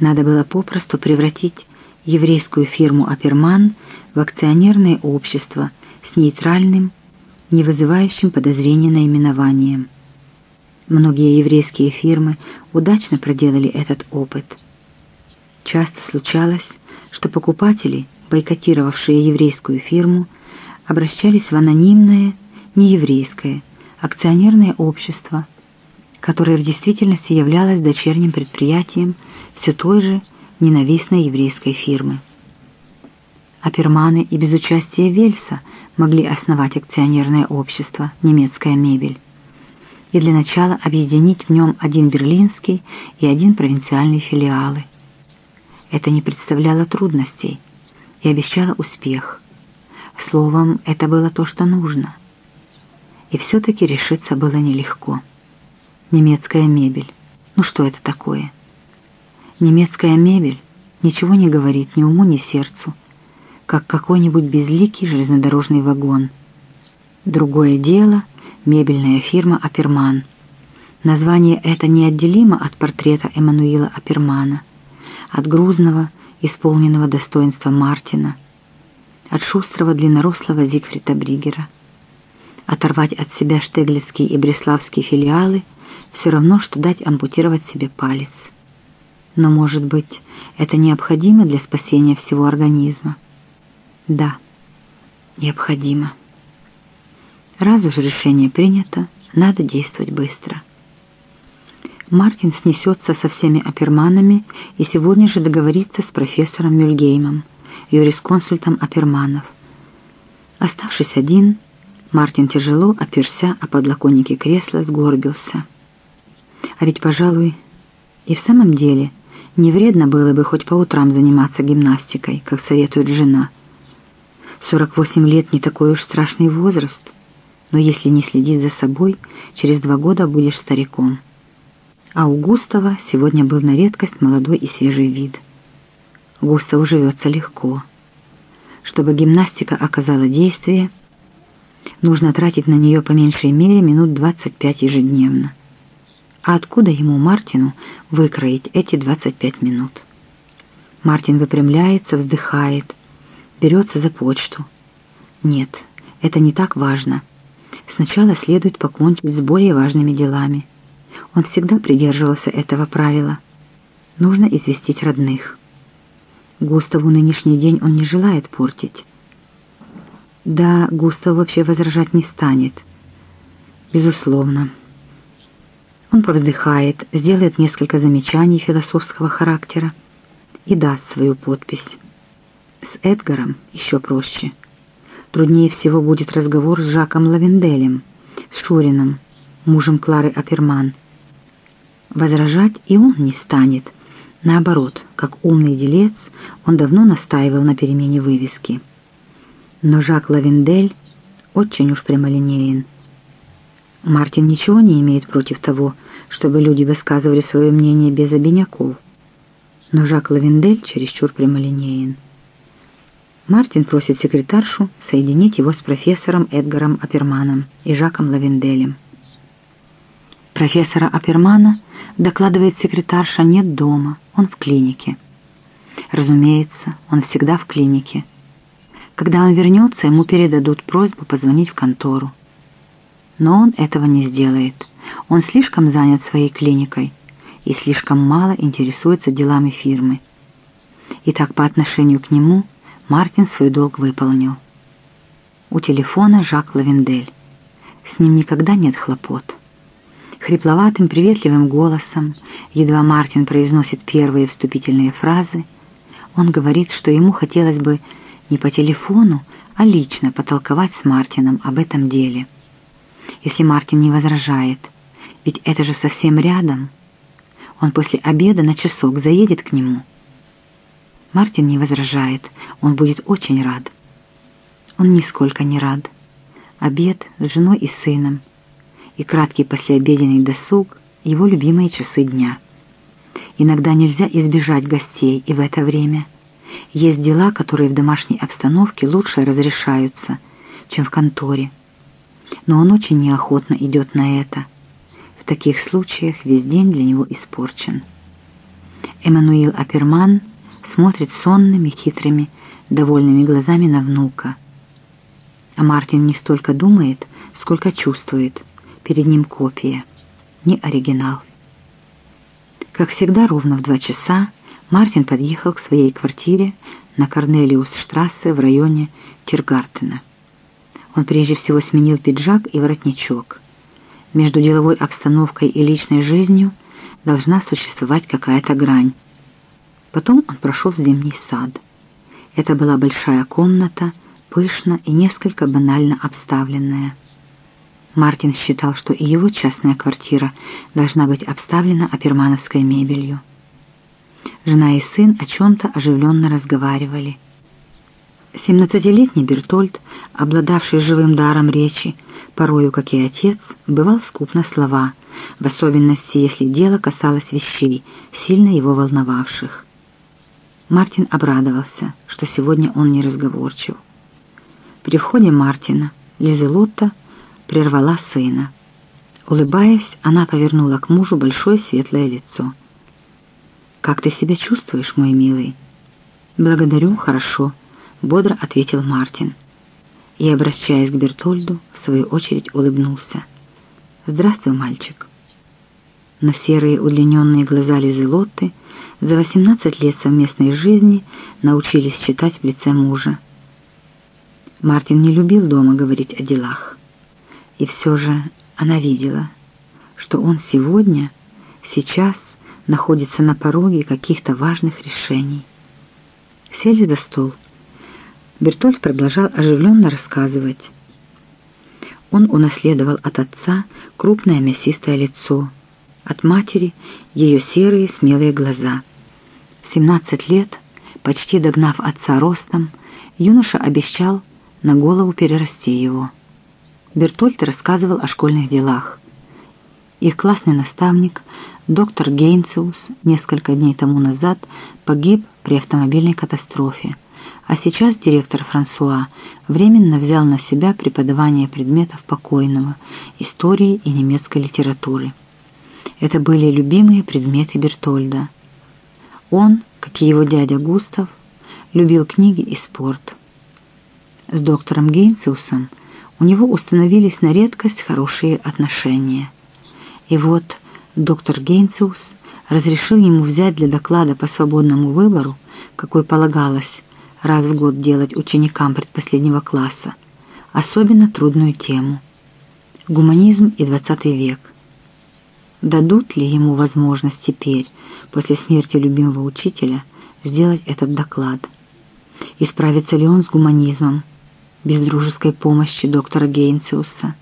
Надо было попросту превратить еврейскую фирму «Аперман» в акционерное общество с нейтральным, не вызывающим подозрения наименованием. Многие еврейские фирмы удачно проделали этот опыт. Часто случалось, что покупатели, бойкотировавшие еврейскую фирму, обращались в анонимное, нееврейское, акционерное общество, которое в действительности являлось дочерним предприятием все той же ненавистной еврейской фирмы. Аперманы и без участия Вельса могли основать акционерное общество «Немецкая мебель» и для начала объединить в нем один берлинский и один провинциальный филиалы. Это не представляло трудностей и обещало успех. Словом, это было то, что нужно. И все-таки решиться было нелегко. Немецкая мебель. Ну что это такое? Немецкая мебель ничего не говорит ни уму, ни сердцу, как какой-нибудь безликий железнодорожный вагон. Другое дело — мебельная фирма «Аперман». Название это неотделимо от портрета Эммануила Апермана, от грузного, исполненного достоинства Мартина, от шустрого длиннорослого Зигфрида Бригера. Оторвать от себя штеглицкие и бреславские филиалы все равно, что дать ампутировать себе палец. Но, может быть, это необходимо для спасения всего организма? Да, необходимо. Раз уж решение принято, надо действовать быстро. Мартин снесется со всеми оперманами и сегодня же договорится с профессором Мюльгеймом, юрисконсультом оперманов. Оставшись один, Мартин тяжело, оперся о подлоконнике кресла, сгорбился. А ведь, пожалуй, и в самом деле не вредно было бы хоть по утрам заниматься гимнастикой, как советует жена. 48 лет не такой уж страшный возраст но если не следить за собой, через два года будешь стариком. А у Густава сегодня был на редкость молодой и свежий вид. Густаву живется легко. Чтобы гимнастика оказала действие, нужно тратить на нее по меньшей мере минут 25 ежедневно. А откуда ему, Мартину, выкроить эти 25 минут? Мартин выпрямляется, вздыхает, берется за почту. Нет, это не так важно. Сначала следует покончить с более важными делами. Он всегда придерживался этого правила. Нужно известить родных. Густаву нынешний день он не желает портить. Да, Густав вообще возражать не станет. Безусловно. Он повздыхает, сделает несколько замечаний философского характера и даст свою подпись. С Эдгаром еще проще — Труднее всего будет разговор с Жаком Лавенделем, с Шурином, мужем Клары Аперман. Возражать и он не станет. Наоборот, как умный делец, он давно настаивал на перемене вывески. Но Жак Лавендель очень уж прямолинеен. Мартин ничего не имеет против того, чтобы люди высказывали свое мнение без обиняков. Но Жак Лавендель чересчур прямолинеен. Мартин просит секретаршу соединить его с профессором Эдгаром Аперманом и Жаком Лавенделем. Профессора Апермана, докладывает секретарша, нет дома, он в клинике. Разумеется, он всегда в клинике. Когда он вернется, ему передадут просьбу позвонить в контору. Но он этого не сделает. Он слишком занят своей клиникой и слишком мало интересуется делами фирмы. Итак, по отношению к нему – Мартин свой долг выполнил. У телефона Жак Лавендель. С ним никогда нет хлопот. Хрипловатым, приветливым голосом, едва Мартин произносит первые вступительные фразы, он говорит, что ему хотелось бы не по телефону, а лично потолковать с Мартином об этом деле. Если Мартин не возражает, ведь это же совсем рядом, он после обеда на часок заедет к нему – Мартин не возражает, он будет очень рад. Он нисколько не рад. Обед с женой и сыном и краткий послеобеденный досуг — его любимые часы дня. Иногда нельзя избежать гостей и в это время. Есть дела, которые в домашней обстановке лучше разрешаются, чем в конторе. Но он очень неохотно идет на это. В таких случаях весь день для него испорчен. Эммануил Аперман смотрит сонными, хитрыми, довольными глазами на внука. А Мартин не столько думает, сколько чувствует. Перед ним копия, не оригинал. Как всегда, ровно в два часа Мартин подъехал к своей квартире на Корнелиус-штрассе в районе Тиргартена. Он прежде всего сменил пиджак и воротничок. Между деловой обстановкой и личной жизнью должна существовать какая-то грань. Потом он прошел в зимний сад. Это была большая комната, пышно и несколько банально обставленная. Мартин считал, что и его частная квартира должна быть обставлена опермановской мебелью. Жена и сын о чем-то оживленно разговаривали. Семнадцатилетний Бертольд, обладавший живым даром речи, порою, как и отец, бывал скуп на слова, в особенности, если дело касалось вещей, сильно его волновавших. Мартин обрадовался, что сегодня он не разговорчив. При входе Мартина Лизелотта прервала сына. Улыбаясь, она повернула к мужу большое светлое лицо. «Как ты себя чувствуешь, мой милый?» «Благодарю, хорошо», — бодро ответил Мартин. И, обращаясь к Бертольду, в свою очередь улыбнулся. «Здравствуй, мальчик». Но серые удлиненные глаза Лизелотты за 18 лет совместной жизни научились читать в лице мужа. Мартин не любил дома говорить о делах. И все же она видела, что он сегодня, сейчас находится на пороге каких-то важных решений. Сели за стол. Бертольд продолжал оживленно рассказывать. Он унаследовал от отца крупное мясистое лицо, от матери ее серые смелые глаза. В 17 лет, почти догнав отца ростом, юноша обещал на голову перерасти его. Бертольд рассказывал о школьных делах. Их классный наставник, доктор Гейнциус, несколько дней тому назад погиб при автомобильной катастрофе, а сейчас директор Франсуа временно взял на себя преподавание предметов покойного, истории и немецкой литературы. Это были любимые предметы Бертольда. Он, как и его дядя Густав, любил книги и спорт. С доктором Гейнциусом у него установились на редкость хорошие отношения. И вот доктор Гейнциус разрешил ему взять для доклада по свободному выбору, какой полагалось раз в год делать ученикам предпоследнего класса, особенно трудную тему – гуманизм и XX век. Дадут ли ему возможность теперь, после смерти любимого учителя, сделать этот доклад? И справится ли он с гуманизмом, без дружеской помощи доктора Гейнциуса.